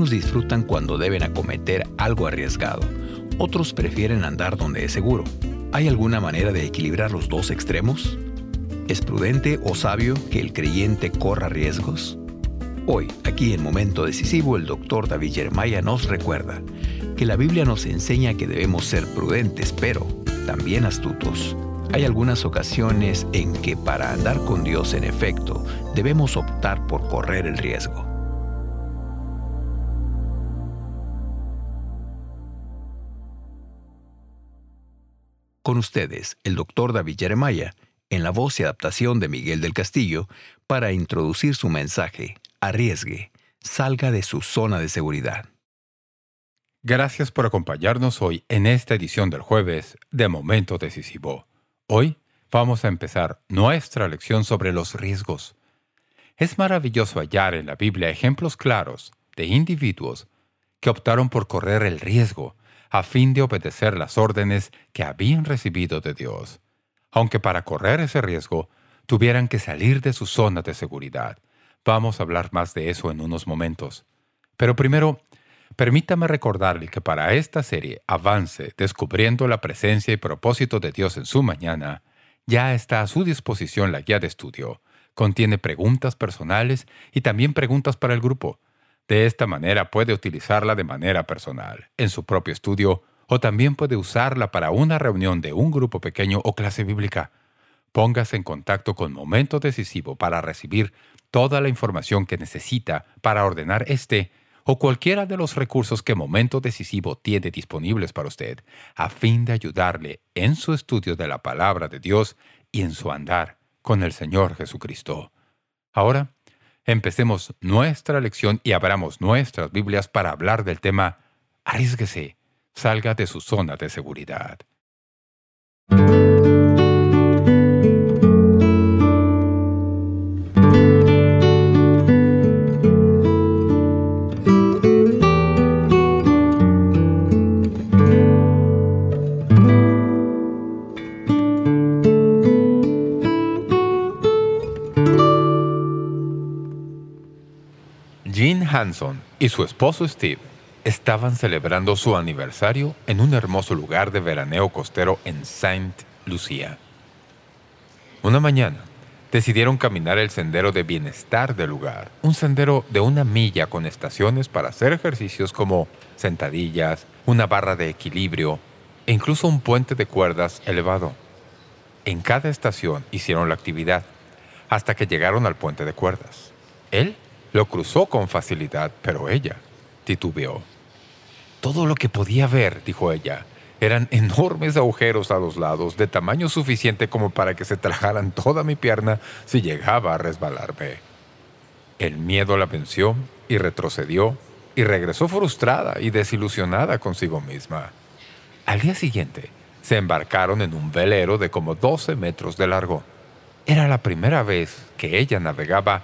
Unos disfrutan cuando deben acometer algo arriesgado, otros prefieren andar donde es seguro. ¿Hay alguna manera de equilibrar los dos extremos? ¿Es prudente o sabio que el creyente corra riesgos? Hoy, aquí en Momento Decisivo, el doctor David Jeremiah nos recuerda que la Biblia nos enseña que debemos ser prudentes, pero también astutos. Hay algunas ocasiones en que para andar con Dios en efecto debemos optar por correr el riesgo. Con ustedes, el doctor David Jeremiah, en la voz y adaptación de Miguel del Castillo, para introducir su mensaje, arriesgue, salga de su zona de seguridad. Gracias por acompañarnos hoy en esta edición del jueves de Momento Decisivo. Hoy vamos a empezar nuestra lección sobre los riesgos. Es maravilloso hallar en la Biblia ejemplos claros de individuos que optaron por correr el riesgo a fin de obedecer las órdenes que habían recibido de Dios, aunque para correr ese riesgo tuvieran que salir de su zona de seguridad. Vamos a hablar más de eso en unos momentos. Pero primero, Permítame recordarle que para esta serie Avance Descubriendo la Presencia y Propósito de Dios en su Mañana, ya está a su disposición la guía de estudio. Contiene preguntas personales y también preguntas para el grupo. De esta manera puede utilizarla de manera personal, en su propio estudio, o también puede usarla para una reunión de un grupo pequeño o clase bíblica. Póngase en contacto con Momento Decisivo para recibir toda la información que necesita para ordenar este o cualquiera de los recursos que Momento Decisivo tiene disponibles para usted, a fin de ayudarle en su estudio de la Palabra de Dios y en su andar con el Señor Jesucristo. Ahora, empecemos nuestra lección y abramos nuestras Biblias para hablar del tema Arriesguese, salga de su zona de seguridad. Hanson y su esposo Steve estaban celebrando su aniversario en un hermoso lugar de veraneo costero en Saint Lucia. Una mañana, decidieron caminar el sendero de bienestar del lugar, un sendero de una milla con estaciones para hacer ejercicios como sentadillas, una barra de equilibrio e incluso un puente de cuerdas elevado. En cada estación hicieron la actividad, hasta que llegaron al puente de cuerdas. Él lo cruzó con facilidad, pero ella titubeó. Todo lo que podía ver, dijo ella, eran enormes agujeros a los lados, de tamaño suficiente como para que se trajaran toda mi pierna si llegaba a resbalarme. El miedo la venció y retrocedió, y regresó frustrada y desilusionada consigo misma. Al día siguiente, se embarcaron en un velero de como 12 metros de largo. Era la primera vez que ella navegaba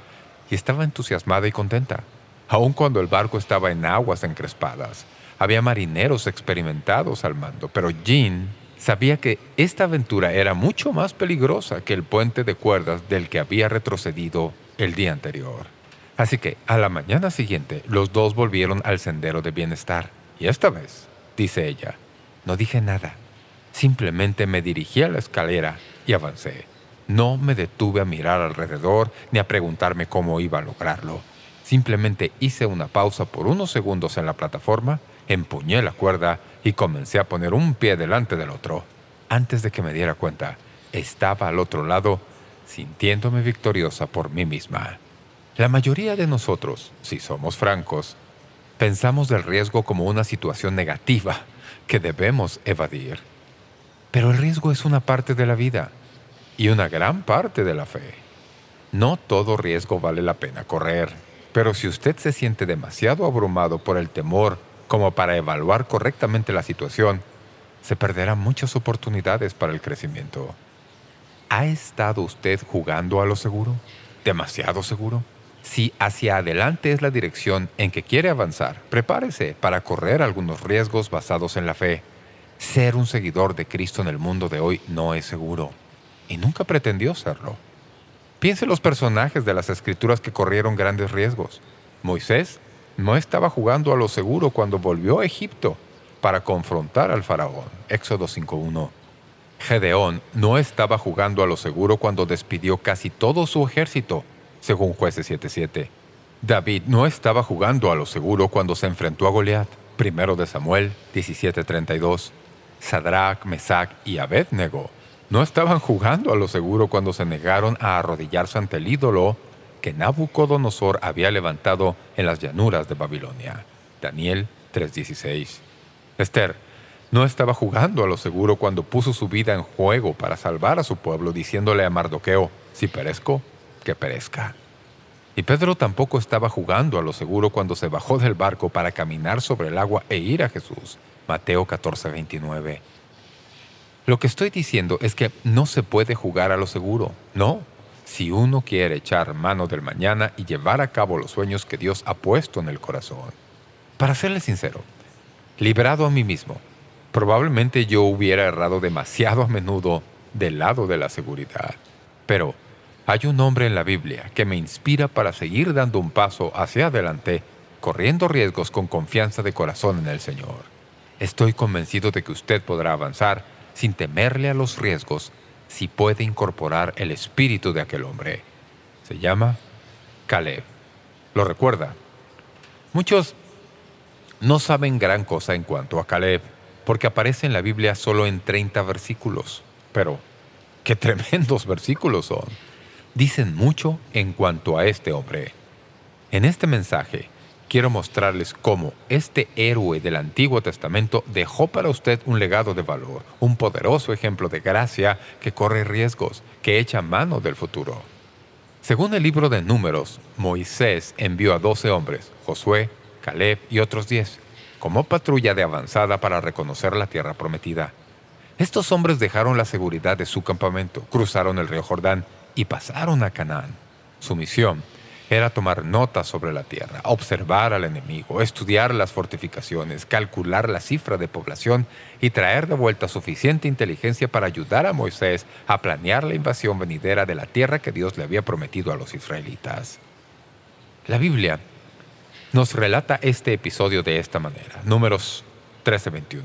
y estaba entusiasmada y contenta, aun cuando el barco estaba en aguas encrespadas. Había marineros experimentados al mando, pero Jean sabía que esta aventura era mucho más peligrosa que el puente de cuerdas del que había retrocedido el día anterior. Así que, a la mañana siguiente, los dos volvieron al sendero de bienestar. Y esta vez, dice ella, no dije nada. Simplemente me dirigí a la escalera y avancé. No me detuve a mirar alrededor ni a preguntarme cómo iba a lograrlo. Simplemente hice una pausa por unos segundos en la plataforma, empuñé la cuerda y comencé a poner un pie delante del otro. Antes de que me diera cuenta, estaba al otro lado, sintiéndome victoriosa por mí misma. La mayoría de nosotros, si somos francos, pensamos del riesgo como una situación negativa que debemos evadir. Pero el riesgo es una parte de la vida y una gran parte de la fe. No todo riesgo vale la pena correr, pero si usted se siente demasiado abrumado por el temor como para evaluar correctamente la situación, se perderán muchas oportunidades para el crecimiento. ¿Ha estado usted jugando a lo seguro? ¿Demasiado seguro? Si hacia adelante es la dirección en que quiere avanzar, prepárese para correr algunos riesgos basados en la fe. Ser un seguidor de Cristo en el mundo de hoy no es seguro y nunca pretendió serlo. Piense en los personajes de las Escrituras que corrieron grandes riesgos. Moisés no estaba jugando a lo seguro cuando volvió a Egipto para confrontar al faraón. Éxodo 5.1 Gedeón no estaba jugando a lo seguro cuando despidió casi todo su ejército, según Jueces 7.7. David no estaba jugando a lo seguro cuando se enfrentó a Goliat, primero de Samuel 17.32. Sadrach, Mesach y Abednego no estaban jugando a lo seguro cuando se negaron a arrodillarse ante el ídolo que Nabucodonosor había levantado en las llanuras de Babilonia. Daniel 3.16. Esther no estaba jugando a lo seguro cuando puso su vida en juego para salvar a su pueblo, diciéndole a Mardoqueo, si perezco, que perezca. Y Pedro tampoco estaba jugando a lo seguro cuando se bajó del barco para caminar sobre el agua e ir a Jesús. Mateo 14:29. Lo que estoy diciendo es que no se puede jugar a lo seguro. No. Si uno quiere echar mano del mañana y llevar a cabo los sueños que Dios ha puesto en el corazón. Para serle sincero, librado a mí mismo, probablemente yo hubiera errado demasiado a menudo del lado de la seguridad. Pero hay un hombre en la Biblia que me inspira para seguir dando un paso hacia adelante, corriendo riesgos con confianza de corazón en el Señor. Estoy convencido de que usted podrá avanzar sin temerle a los riesgos si puede incorporar el espíritu de aquel hombre. Se llama Caleb. ¿Lo recuerda? Muchos no saben gran cosa en cuanto a Caleb, porque aparece en la Biblia solo en 30 versículos. Pero, ¡qué tremendos versículos son! dicen mucho en cuanto a este hombre. En este mensaje quiero mostrarles cómo este héroe del Antiguo Testamento dejó para usted un legado de valor, un poderoso ejemplo de gracia que corre riesgos, que echa mano del futuro. Según el libro de Números, Moisés envió a doce hombres, Josué, Caleb y otros diez, como patrulla de avanzada para reconocer la tierra prometida. Estos hombres dejaron la seguridad de su campamento, cruzaron el río Jordán y pasaron a Canaán. Su misión era tomar notas sobre la tierra, observar al enemigo, estudiar las fortificaciones, calcular la cifra de población y traer de vuelta suficiente inteligencia para ayudar a Moisés a planear la invasión venidera de la tierra que Dios le había prometido a los israelitas. La Biblia nos relata este episodio de esta manera. Números 13:21.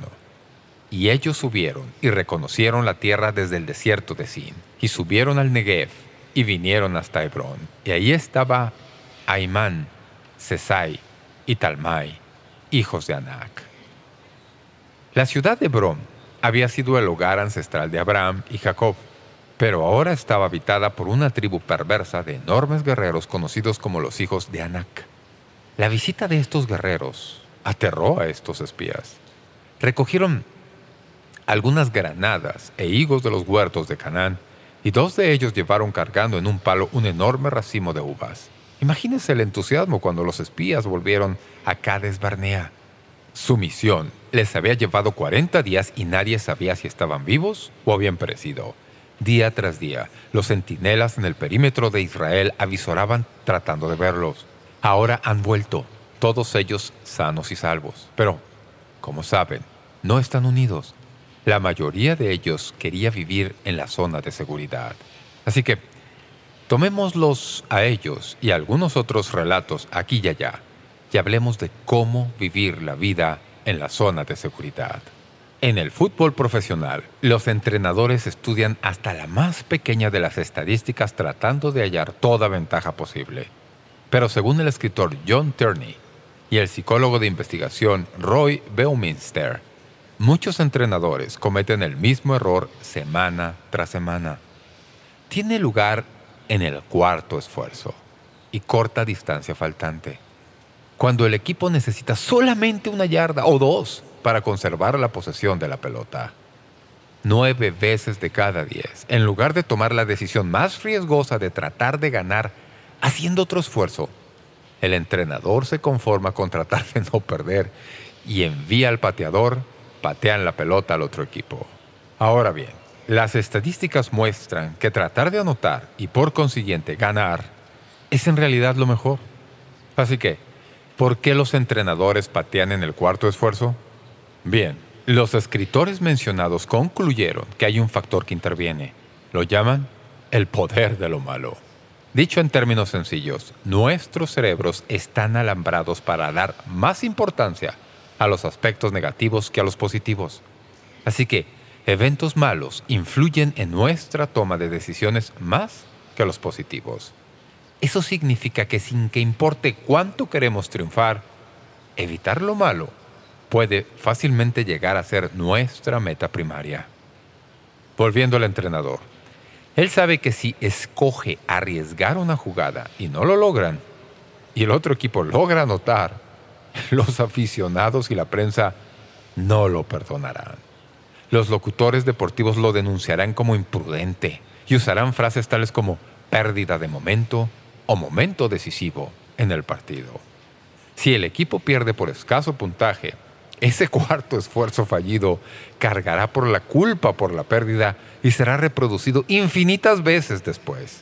Y ellos subieron y reconocieron la tierra desde el desierto de Sin, y subieron al Negev, y vinieron hasta Hebrón. Y ahí estaba Aimán, Sesai y Talmai, hijos de Anac. La ciudad de Hebrón había sido el hogar ancestral de Abraham y Jacob, pero ahora estaba habitada por una tribu perversa de enormes guerreros conocidos como los hijos de Anac. La visita de estos guerreros aterró a estos espías. Recogieron algunas granadas e higos de los huertos de Canaán, y dos de ellos llevaron cargando en un palo un enorme racimo de uvas. Imagínense el entusiasmo cuando los espías volvieron a Cades Barnea. Su misión les había llevado 40 días y nadie sabía si estaban vivos o habían perecido. Día tras día, los centinelas en el perímetro de Israel avisoraban tratando de verlos. Ahora han vuelto, todos ellos sanos y salvos. Pero, como saben, no están unidos. La mayoría de ellos quería vivir en la zona de seguridad. Así que tomémoslos a ellos y algunos otros relatos aquí y allá y hablemos de cómo vivir la vida en la zona de seguridad. En el fútbol profesional, los entrenadores estudian hasta la más pequeña de las estadísticas tratando de hallar toda ventaja posible. Pero según el escritor John Turney y el psicólogo de investigación Roy Beuminster, Muchos entrenadores cometen el mismo error semana tras semana. Tiene lugar en el cuarto esfuerzo y corta distancia faltante. Cuando el equipo necesita solamente una yarda o dos para conservar la posesión de la pelota. Nueve veces de cada diez, en lugar de tomar la decisión más riesgosa de tratar de ganar haciendo otro esfuerzo, el entrenador se conforma con tratar de no perder y envía al pateador patean la pelota al otro equipo. Ahora bien, las estadísticas muestran que tratar de anotar y por consiguiente ganar es en realidad lo mejor. Así que, ¿por qué los entrenadores patean en el cuarto esfuerzo? Bien, los escritores mencionados concluyeron que hay un factor que interviene. Lo llaman el poder de lo malo. Dicho en términos sencillos, nuestros cerebros están alambrados para dar más importancia a los aspectos negativos que a los positivos. Así que eventos malos influyen en nuestra toma de decisiones más que los positivos. Eso significa que sin que importe cuánto queremos triunfar, evitar lo malo puede fácilmente llegar a ser nuestra meta primaria. Volviendo al entrenador. Él sabe que si escoge arriesgar una jugada y no lo logran, y el otro equipo logra anotar, los aficionados y la prensa no lo perdonarán. Los locutores deportivos lo denunciarán como imprudente y usarán frases tales como pérdida de momento o momento decisivo en el partido. Si el equipo pierde por escaso puntaje, ese cuarto esfuerzo fallido cargará por la culpa por la pérdida y será reproducido infinitas veces después.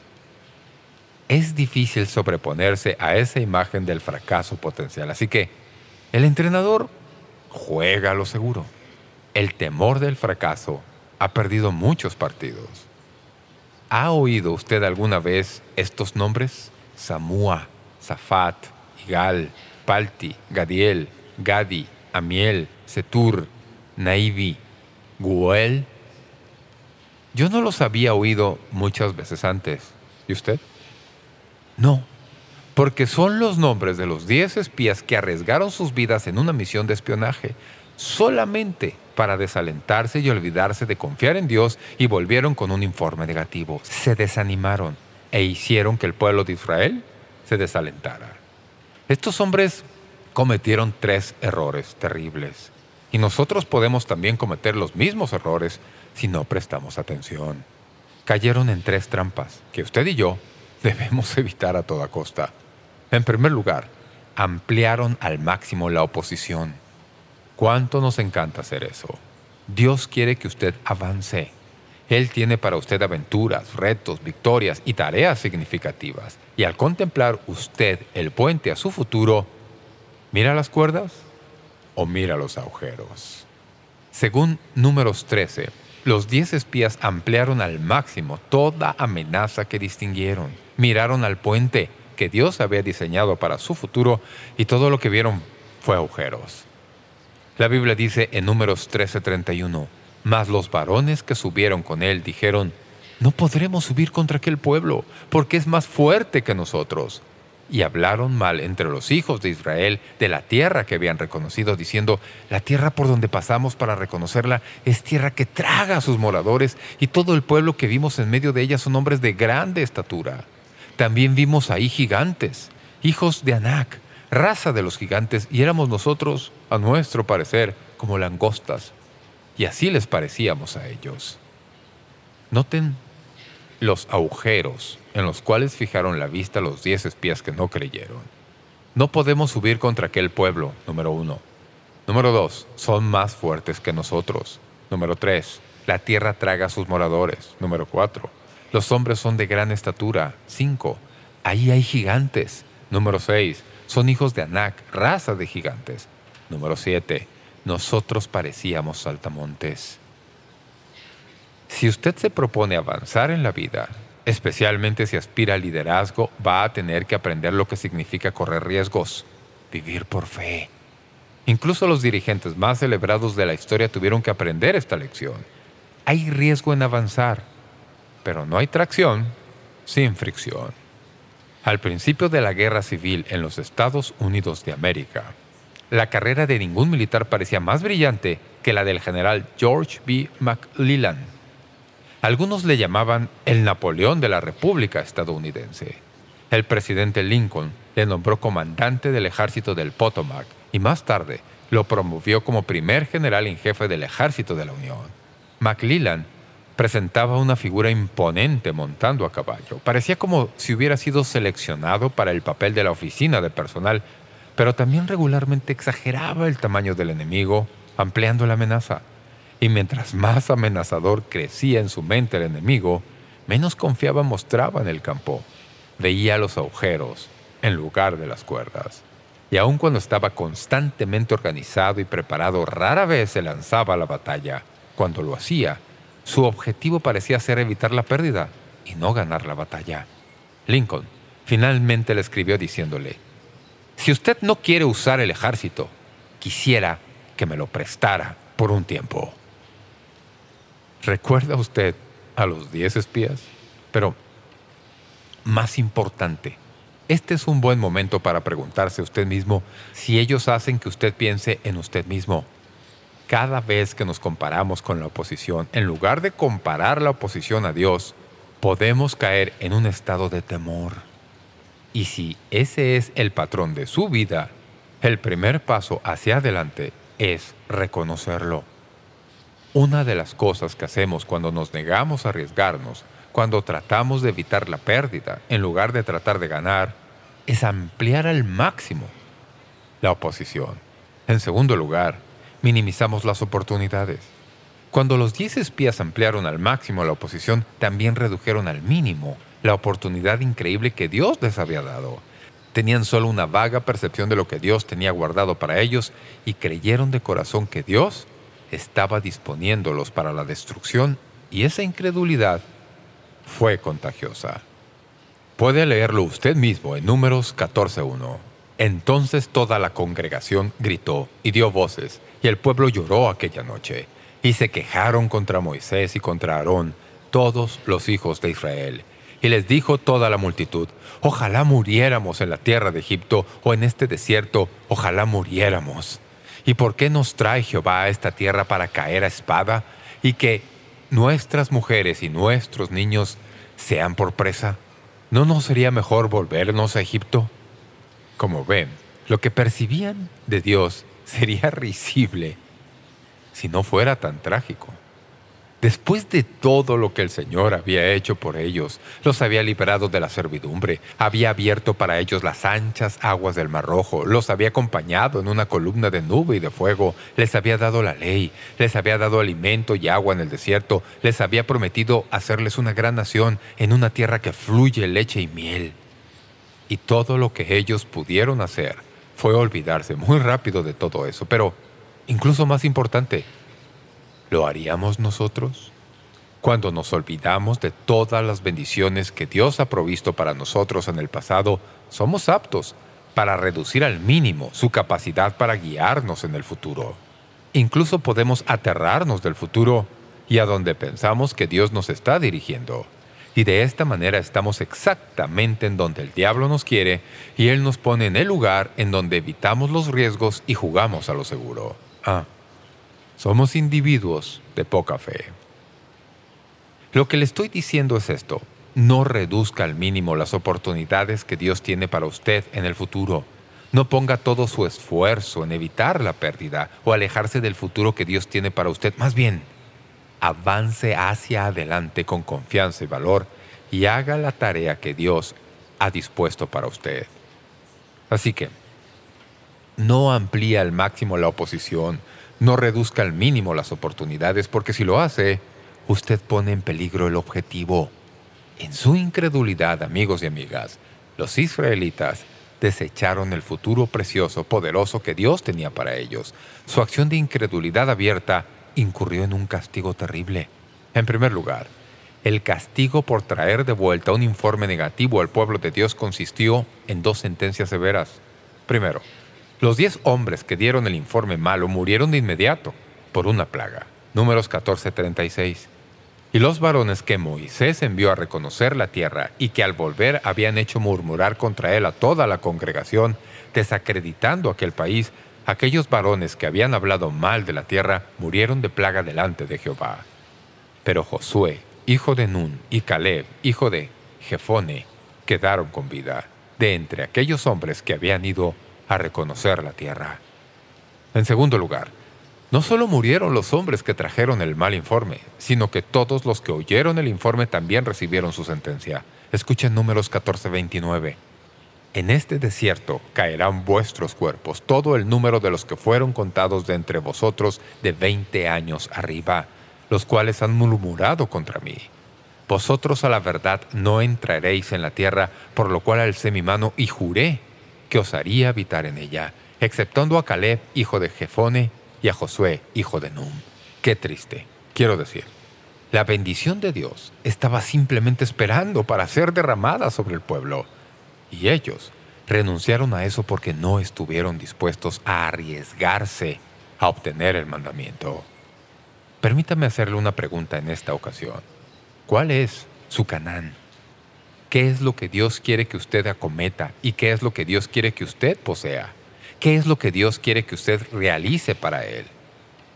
Es difícil sobreponerse a esa imagen del fracaso potencial, así que el entrenador juega a lo seguro. El temor del fracaso ha perdido muchos partidos. ¿Ha oído usted alguna vez estos nombres? Samua, Safat, Igal, Palti, Gadiel, Gadi, Amiel, Setur, Naivi, Guel. Yo no los había oído muchas veces antes. ¿Y usted? No, porque son los nombres de los diez espías que arriesgaron sus vidas en una misión de espionaje, solamente para desalentarse y olvidarse de confiar en Dios y volvieron con un informe negativo. Se desanimaron e hicieron que el pueblo de Israel se desalentara. Estos hombres cometieron tres errores terribles. Y nosotros podemos también cometer los mismos errores si no prestamos atención. Cayeron en tres trampas que usted y yo debemos evitar a toda costa. En primer lugar, ampliaron al máximo la oposición. ¿Cuánto nos encanta hacer eso? Dios quiere que usted avance. Él tiene para usted aventuras, retos, victorias y tareas significativas. Y al contemplar usted el puente a su futuro, ¿Mira las cuerdas o mira los agujeros? Según Números 13, los diez espías ampliaron al máximo toda amenaza que distinguieron. Miraron al puente que Dios había diseñado para su futuro y todo lo que vieron fue agujeros. La Biblia dice en Números 13:31, Mas los varones que subieron con él dijeron, No podremos subir contra aquel pueblo, porque es más fuerte que nosotros y hablaron mal entre los hijos de Israel de la tierra que habían reconocido, diciendo, la tierra por donde pasamos para reconocerla es tierra que traga a sus moradores, y todo el pueblo que vimos en medio de ella son hombres de grande estatura. También vimos ahí gigantes, hijos de Anac, raza de los gigantes, y éramos nosotros, a nuestro parecer, como langostas, y así les parecíamos a ellos. Noten los agujeros en los cuales fijaron la vista los diez espías que no creyeron. No podemos subir contra aquel pueblo, número uno. Número dos, son más fuertes que nosotros. Número tres, la tierra traga a sus moradores. Número cuatro, los hombres son de gran estatura. Cinco, ahí hay gigantes. Número seis, son hijos de Anac, raza de gigantes. Número siete, nosotros parecíamos saltamontes. Si usted se propone avanzar en la vida, especialmente si aspira al liderazgo, va a tener que aprender lo que significa correr riesgos, vivir por fe. Incluso los dirigentes más celebrados de la historia tuvieron que aprender esta lección. Hay riesgo en avanzar, pero no hay tracción sin fricción. Al principio de la guerra civil en los Estados Unidos de América, la carrera de ningún militar parecía más brillante que la del general George B. McClellan algunos le llamaban el Napoleón de la República estadounidense. El presidente Lincoln le nombró comandante del ejército del Potomac y más tarde lo promovió como primer general en jefe del ejército de la Unión. McClellan presentaba una figura imponente montando a caballo. Parecía como si hubiera sido seleccionado para el papel de la oficina de personal, pero también regularmente exageraba el tamaño del enemigo, ampliando la amenaza. Y mientras más amenazador crecía en su mente el enemigo, menos confiaba mostraba en el campo. Veía los agujeros en lugar de las cuerdas. Y aun cuando estaba constantemente organizado y preparado, rara vez se lanzaba a la batalla. Cuando lo hacía, su objetivo parecía ser evitar la pérdida y no ganar la batalla. Lincoln finalmente le escribió diciéndole, «Si usted no quiere usar el ejército, quisiera que me lo prestara por un tiempo». ¿Recuerda usted a los diez espías? Pero, más importante, este es un buen momento para preguntarse a usted mismo si ellos hacen que usted piense en usted mismo. Cada vez que nos comparamos con la oposición, en lugar de comparar la oposición a Dios, podemos caer en un estado de temor. Y si ese es el patrón de su vida, el primer paso hacia adelante es reconocerlo. Una de las cosas que hacemos cuando nos negamos a arriesgarnos, cuando tratamos de evitar la pérdida en lugar de tratar de ganar, es ampliar al máximo la oposición. En segundo lugar, minimizamos las oportunidades. Cuando los diez espías ampliaron al máximo la oposición, también redujeron al mínimo la oportunidad increíble que Dios les había dado. Tenían solo una vaga percepción de lo que Dios tenía guardado para ellos y creyeron de corazón que Dios estaba disponiéndolos para la destrucción y esa incredulidad fue contagiosa. Puede leerlo usted mismo en Números 14.1. Entonces toda la congregación gritó y dio voces, y el pueblo lloró aquella noche, y se quejaron contra Moisés y contra Aarón, todos los hijos de Israel. Y les dijo toda la multitud, ojalá muriéramos en la tierra de Egipto o en este desierto, ojalá muriéramos. ¿Y por qué nos trae Jehová a esta tierra para caer a espada y que nuestras mujeres y nuestros niños sean por presa? ¿No nos sería mejor volvernos a Egipto? Como ven, lo que percibían de Dios sería risible si no fuera tan trágico. Después de todo lo que el Señor había hecho por ellos, los había liberado de la servidumbre, había abierto para ellos las anchas aguas del Mar Rojo, los había acompañado en una columna de nube y de fuego, les había dado la ley, les había dado alimento y agua en el desierto, les había prometido hacerles una gran nación en una tierra que fluye leche y miel. Y todo lo que ellos pudieron hacer fue olvidarse muy rápido de todo eso, pero incluso más importante, ¿Lo haríamos nosotros? Cuando nos olvidamos de todas las bendiciones que Dios ha provisto para nosotros en el pasado, somos aptos para reducir al mínimo su capacidad para guiarnos en el futuro. Incluso podemos aterrarnos del futuro y a donde pensamos que Dios nos está dirigiendo. Y de esta manera estamos exactamente en donde el diablo nos quiere y Él nos pone en el lugar en donde evitamos los riesgos y jugamos a lo seguro. Ah, somos individuos de poca fe. Lo que le estoy diciendo es esto. No reduzca al mínimo las oportunidades que Dios tiene para usted en el futuro. No ponga todo su esfuerzo en evitar la pérdida o alejarse del futuro que Dios tiene para usted. Más bien, avance hacia adelante con confianza y valor y haga la tarea que Dios ha dispuesto para usted. Así que, no amplíe al máximo la oposición, no reduzca al mínimo las oportunidades, porque si lo hace, usted pone en peligro el objetivo. En su incredulidad, amigos y amigas, los israelitas desecharon el futuro precioso, poderoso que Dios tenía para ellos. Su acción de incredulidad abierta incurrió en un castigo terrible. En primer lugar, el castigo por traer de vuelta un informe negativo al pueblo de Dios consistió en dos sentencias severas. Primero, los diez hombres que dieron el informe malo murieron de inmediato por una plaga. Números 14.36. Y los varones que Moisés envió a reconocer la tierra y que al volver habían hecho murmurar contra él a toda la congregación, desacreditando aquel país, aquellos varones que habían hablado mal de la tierra murieron de plaga delante de Jehová. Pero Josué, hijo de Nun, y Caleb, hijo de Jefone, quedaron con vida, de entre aquellos hombres que habían ido a reconocer la tierra. En segundo lugar, no solo murieron los hombres que trajeron el mal informe, sino que todos los que oyeron el informe también recibieron su sentencia. Escuchen números 14-29. En este desierto caerán vuestros cuerpos, todo el número de los que fueron contados de entre vosotros de veinte años arriba, los cuales han murmurado contra mí. Vosotros a la verdad no entraréis en la tierra, por lo cual alcé mi mano y juré que os haría habitar en ella, exceptuando a Caleb, hijo de Jefone, y a Josué, hijo de Num. Qué triste, quiero decir. La bendición de Dios estaba simplemente esperando para ser derramada sobre el pueblo. Y ellos renunciaron a eso porque no estuvieron dispuestos a arriesgarse a obtener el mandamiento. Permítame hacerle una pregunta en esta ocasión. ¿Cuál es su Canaán? ¿Qué es lo que Dios quiere que usted acometa y qué es lo que Dios quiere que usted posea? ¿Qué es lo que Dios quiere que usted realice para Él?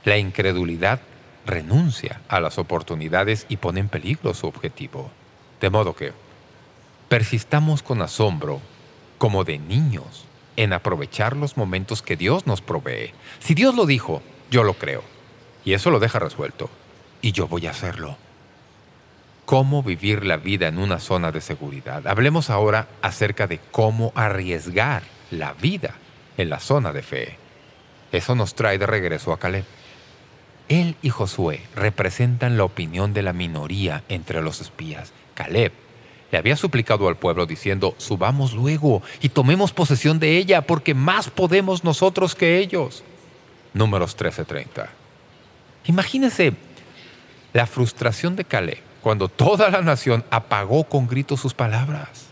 La incredulidad renuncia a las oportunidades y pone en peligro su objetivo. De modo que persistamos con asombro, como de niños, en aprovechar los momentos que Dios nos provee. Si Dios lo dijo, yo lo creo. Y eso lo deja resuelto. Y yo voy a hacerlo. ¿Cómo vivir la vida en una zona de seguridad? Hablemos ahora acerca de cómo arriesgar la vida en la zona de fe. Eso nos trae de regreso a Caleb. Él y Josué representan la opinión de la minoría entre los espías. Caleb le había suplicado al pueblo diciendo, subamos luego y tomemos posesión de ella, porque más podemos nosotros que ellos. Números 13.30 Imagínese la frustración de Caleb cuando toda la nación apagó con gritos sus palabras.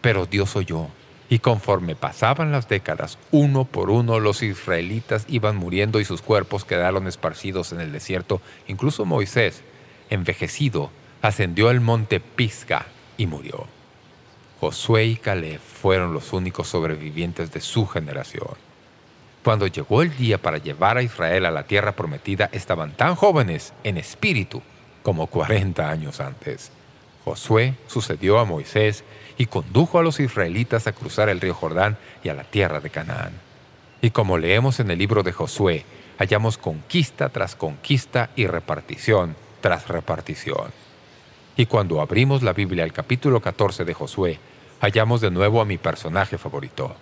Pero Dios oyó, y conforme pasaban las décadas, uno por uno los israelitas iban muriendo y sus cuerpos quedaron esparcidos en el desierto. Incluso Moisés, envejecido, ascendió al monte Pisga y murió. Josué y Caleb fueron los únicos sobrevivientes de su generación. Cuando llegó el día para llevar a Israel a la tierra prometida, estaban tan jóvenes en espíritu como 40 años antes. Josué sucedió a Moisés y condujo a los israelitas a cruzar el río Jordán y a la tierra de Canaán. Y como leemos en el libro de Josué, hallamos conquista tras conquista y repartición tras repartición. Y cuando abrimos la Biblia al capítulo 14 de Josué, hallamos de nuevo a mi personaje favorito,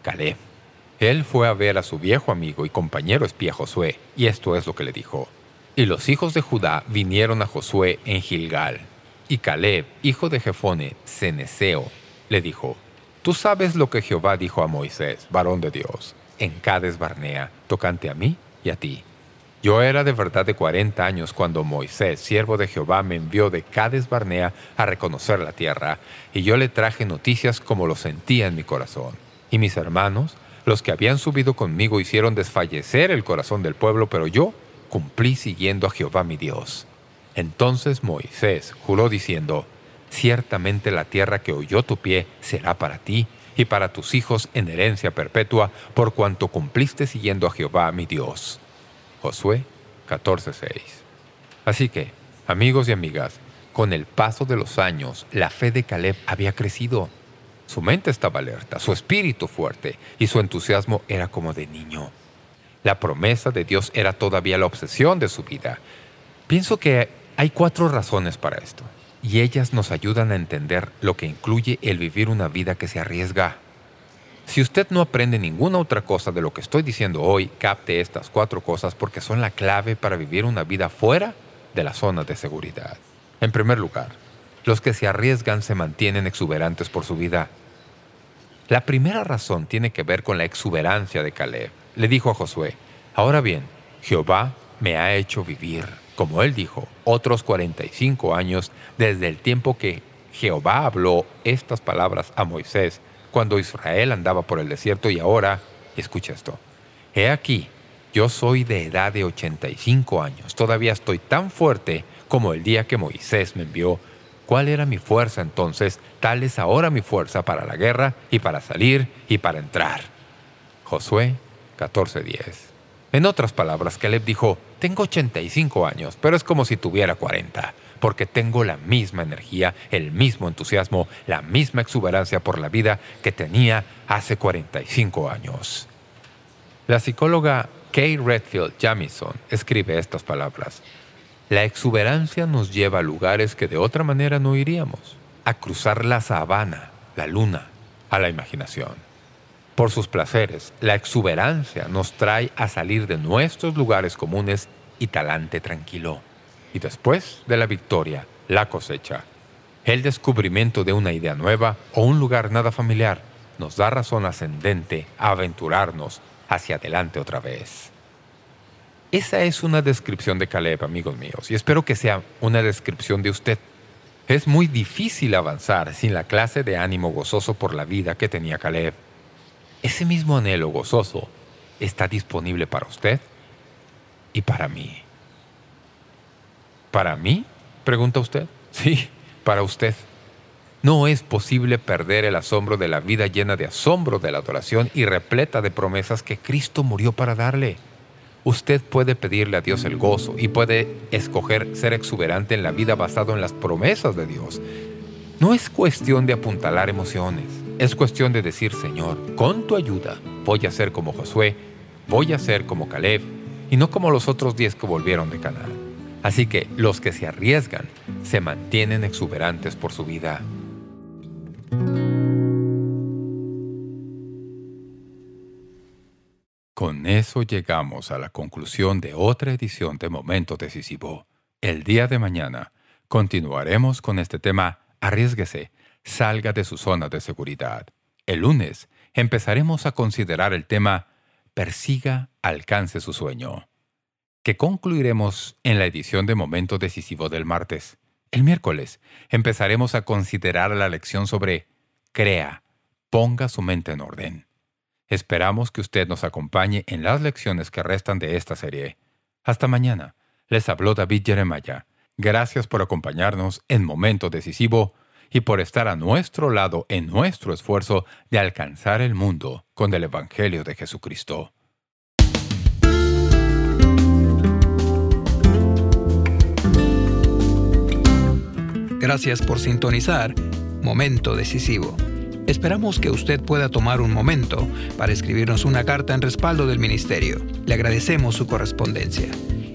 Caleb. Él fue a ver a su viejo amigo y compañero espía Josué, y esto es lo que le dijo. Y los hijos de Judá vinieron a Josué en Gilgal. Y Caleb, hijo de Jefone, Ceneseo, le dijo, Tú sabes lo que Jehová dijo a Moisés, varón de Dios, en Cades Barnea, tocante a mí y a ti. Yo era de verdad de cuarenta años cuando Moisés, siervo de Jehová, me envió de Cades Barnea a reconocer la tierra, y yo le traje noticias como lo sentía en mi corazón. Y mis hermanos, los que habían subido conmigo, hicieron desfallecer el corazón del pueblo, pero yo cumplí siguiendo a Jehová mi Dios. Entonces Moisés juró diciendo, Ciertamente la tierra que oyó tu pie será para ti y para tus hijos en herencia perpetua, por cuanto cumpliste siguiendo a Jehová mi Dios. Josué 14.6. Así que, amigos y amigas, con el paso de los años, la fe de Caleb había crecido. Su mente estaba alerta, su espíritu fuerte, y su entusiasmo era como de niño. La promesa de Dios era todavía la obsesión de su vida. Pienso que hay cuatro razones para esto, y ellas nos ayudan a entender lo que incluye el vivir una vida que se arriesga. Si usted no aprende ninguna otra cosa de lo que estoy diciendo hoy, capte estas cuatro cosas porque son la clave para vivir una vida fuera de la zona de seguridad. En primer lugar, los que se arriesgan se mantienen exuberantes por su vida. La primera razón tiene que ver con la exuberancia de Caleb. Le dijo a Josué, ahora bien, Jehová me ha hecho vivir, como él dijo, otros 45 años desde el tiempo que Jehová habló estas palabras a Moisés cuando Israel andaba por el desierto y ahora, escucha esto, he aquí, yo soy de edad de 85 años, todavía estoy tan fuerte como el día que Moisés me envió. ¿Cuál era mi fuerza entonces? Tal es ahora mi fuerza para la guerra y para salir y para entrar. Josué 14.10 En otras palabras, Caleb dijo, tengo 85 años, pero es como si tuviera 40 porque tengo la misma energía, el mismo entusiasmo, la misma exuberancia por la vida que tenía hace 45 años. La psicóloga Kay Redfield Jamison escribe estas palabras. La exuberancia nos lleva a lugares que de otra manera no iríamos, a cruzar la sabana, la luna, a la imaginación. Por sus placeres, la exuberancia nos trae a salir de nuestros lugares comunes y talante tranquilo y después de la victoria, la cosecha. El descubrimiento de una idea nueva o un lugar nada familiar nos da razón ascendente a aventurarnos hacia adelante otra vez. Esa es una descripción de Caleb, amigos míos, y espero que sea una descripción de usted. Es muy difícil avanzar sin la clase de ánimo gozoso por la vida que tenía Caleb. Ese mismo anhelo gozoso está disponible para usted y para mí. ¿Para mí? Pregunta usted. Sí, para usted. No es posible perder el asombro de la vida llena de asombro de la adoración y repleta de promesas que Cristo murió para darle. Usted puede pedirle a Dios el gozo y puede escoger ser exuberante en la vida basado en las promesas de Dios. No es cuestión de apuntalar emociones. Es cuestión de decir, Señor, con tu ayuda voy a ser como Josué, voy a ser como Caleb, y no como los otros diez que volvieron de Canaán. Así que los que se arriesgan se mantienen exuberantes por su vida. Con eso llegamos a la conclusión de otra edición de Momento Decisivo. El día de mañana continuaremos con este tema Arriesguese, salga de su zona de seguridad. El lunes empezaremos a considerar el tema Persiga, alcance su sueño, que concluiremos en la edición de Momento Decisivo del martes. El miércoles empezaremos a considerar la lección sobre Crea, ponga su mente en orden. Esperamos que usted nos acompañe en las lecciones que restan de esta serie. Hasta mañana. Les habló David Jeremiah. Gracias por acompañarnos en Momento Decisivo y por estar a nuestro lado en nuestro esfuerzo de alcanzar el mundo con el Evangelio de Jesucristo. Gracias por sintonizar Momento Decisivo. Esperamos que usted pueda tomar un momento para escribirnos una carta en respaldo del ministerio. Le agradecemos su correspondencia.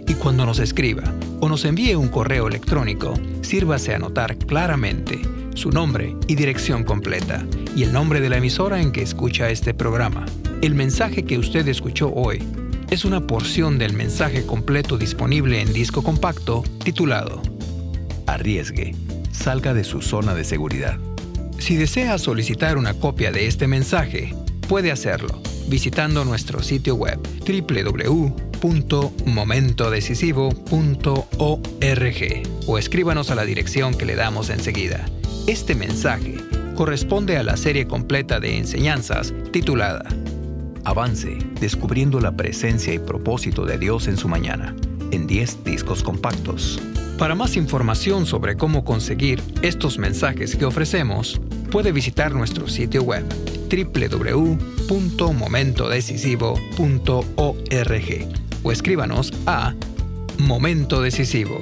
Y cuando nos escriba o nos envíe un correo electrónico, sírvase a anotar claramente su nombre y dirección completa y el nombre de la emisora en que escucha este programa. El mensaje que usted escuchó hoy es una porción del mensaje completo disponible en disco compacto titulado Arriesgue, salga de su zona de seguridad. Si desea solicitar una copia de este mensaje, puede hacerlo visitando nuestro sitio web www.momentodecisivo.org o escríbanos a la dirección que le damos enseguida. Este mensaje corresponde a la serie completa de enseñanzas titulada Avance, descubriendo la presencia y propósito de Dios en su mañana, en 10 discos compactos. Para más información sobre cómo conseguir estos mensajes que ofrecemos, puede visitar nuestro sitio web www.momentodecisivo.org o escríbanos a Momento Decisivo,